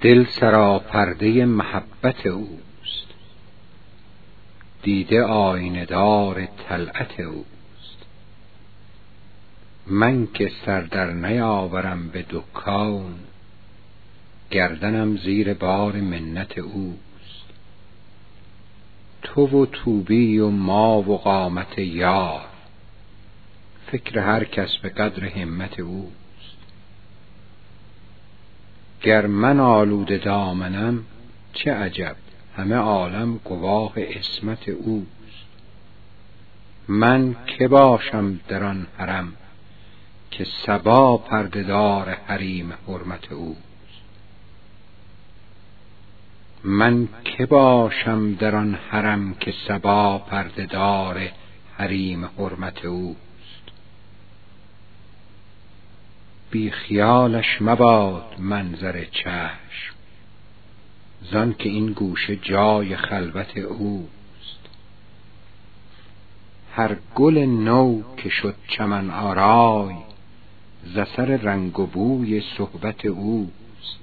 دل سراپرده محبت اوست. دیده آینه دار طلعت اوست. من که سر در نیاورم به دکان گردنم زیر بار منت اوست. تو و طوبی و ما و قامت یار فکر هر کس به قدر همت اوست. گر من آلوده دامنم چه عجب. همه عالم گواه عصمت اوست. من که باشم در آن حرم که صبا پرده دار حریم حرمت اوست. من که باشم در آن حرم که صبا پرده دار حریم حرمت اوست. بی خیالش مباد منظر چشم. زان که این گوشه جای خلوت اوست. هر گل نو که شد چمن آرای ز اثر رنگ و بوی صحبت اوست.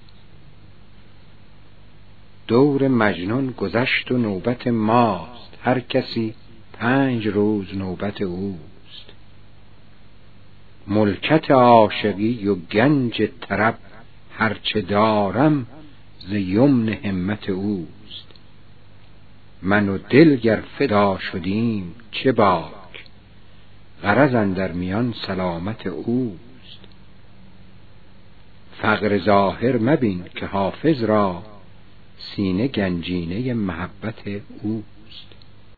دور مجنون گذشت و نوبت ماست. هر کسی پنج روز نوبت اوست. ملکت عاشقی و گنج طرب هرچه دارم ز یمن همت اوست. من و دل گر فدا شدیم چه باک؟ غرض اندر میان سلامت اوست. فقر ظاهر مبین که حافظ را سینه گنجینه محبت اوست